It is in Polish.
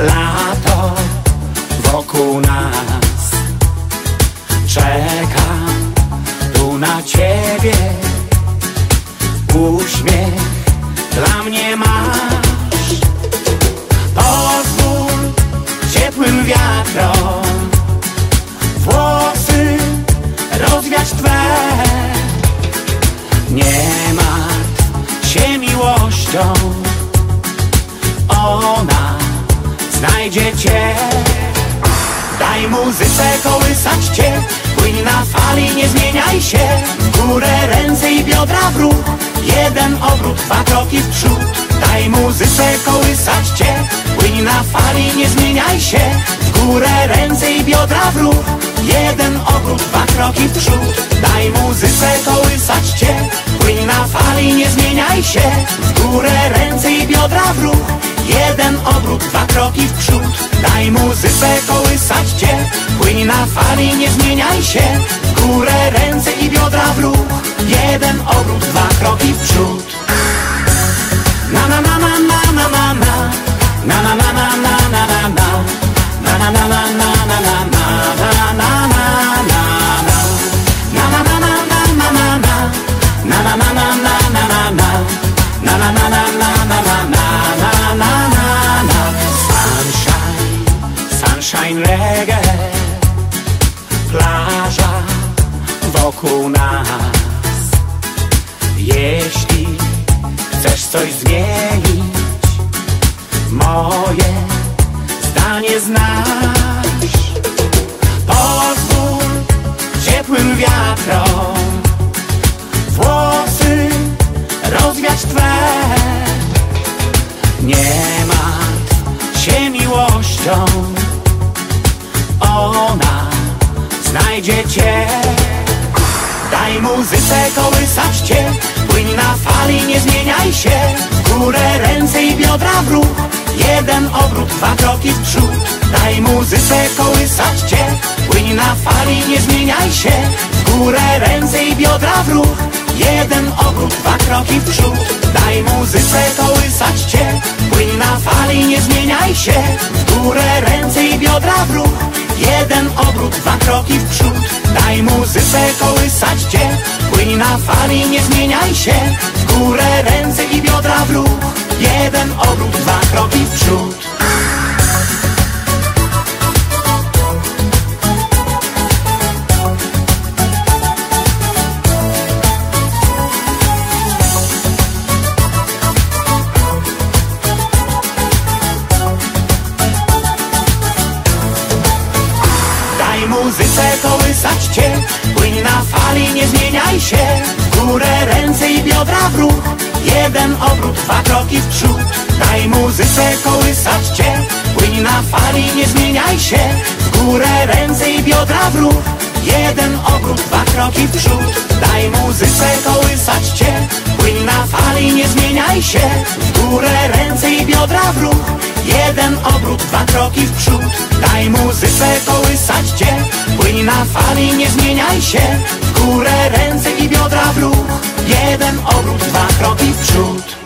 Lato wokół nas Czekam tu na ciebie Uśmiech. Dla mnie masz Pozwól ciepłym wiatrom Włosy rozwiać Twe. Nie martw się miłością znajdzie Cię Daj muzyce kołysać Cię Płyń na fali, nie zmieniaj się. W górę ręce i biodra w ruch Jeden obrót, dwa kroki w przód. Daj muzyce kołysać Cię Płyń na fali, nie zmieniaj się. W górę ręce i biodra w ruch Jeden obrót, dwa kroki w przód. Daj muzyce kołysać Cię Płyń na fali, nie zmieniaj się Fali, nie zmieniaj się W górę ręce i biodra w ruch Jeden obrót, dwa kroki w przód Na na na na na na na na Na na na na na na na na Na na na na na na na na na na na na Na wokół nas. Jeśli chcesz coś zmienić Moje zdanie znasz. Pozwól ciepłym wiatrom Włosy rozwiać Twe. Nie martw się miłością. Ona znajdzie Cię Daj muzyce kołysać Cię Płyń na fali, nie zmieniaj się. W górę ręce i biodra w ruch. Jeden obrót, dwa kroki w przód. Daj muzyce kołysać Cię Płyń na fali, nie zmieniaj się. W górę ręce i biodra w ruch. Jeden obrót, dwa kroki w przód. Daj muzyce kołysać Cię Płyń na fali, nie zmieniaj się. W górę ręce i biodra w ruch. Jeden obrót, dwa kroki w przód Daj muzyce kołysać Cię. Płyń na fali, nie zmieniaj się. W górę ręce i biodra w ruch. Jeden obrót, dwa kroki w przód. Daj muzyce kołysać Cię Płyń na fali, nie zmieniaj się. W górę ręce i biodra w ruch. Jeden obrót, dwa kroki w przód. Daj muzyce kołysać Cię Płyń na fali, nie zmieniaj się. W górę ręce i biodra w ruch. Jeden obrót, dwa kroki w przód. Daj muzyce kołysać Cię Płyń na fali, nie zmieniaj się. W górę ręce i biodra w ruch Jeden obrót, dwa kroki w przód. Daj muzyce kołysać Cię. Płyń na fali, nie zmieniaj się. W górę ręce i biodra w ruch. Jeden obrót, dwa kroki w przód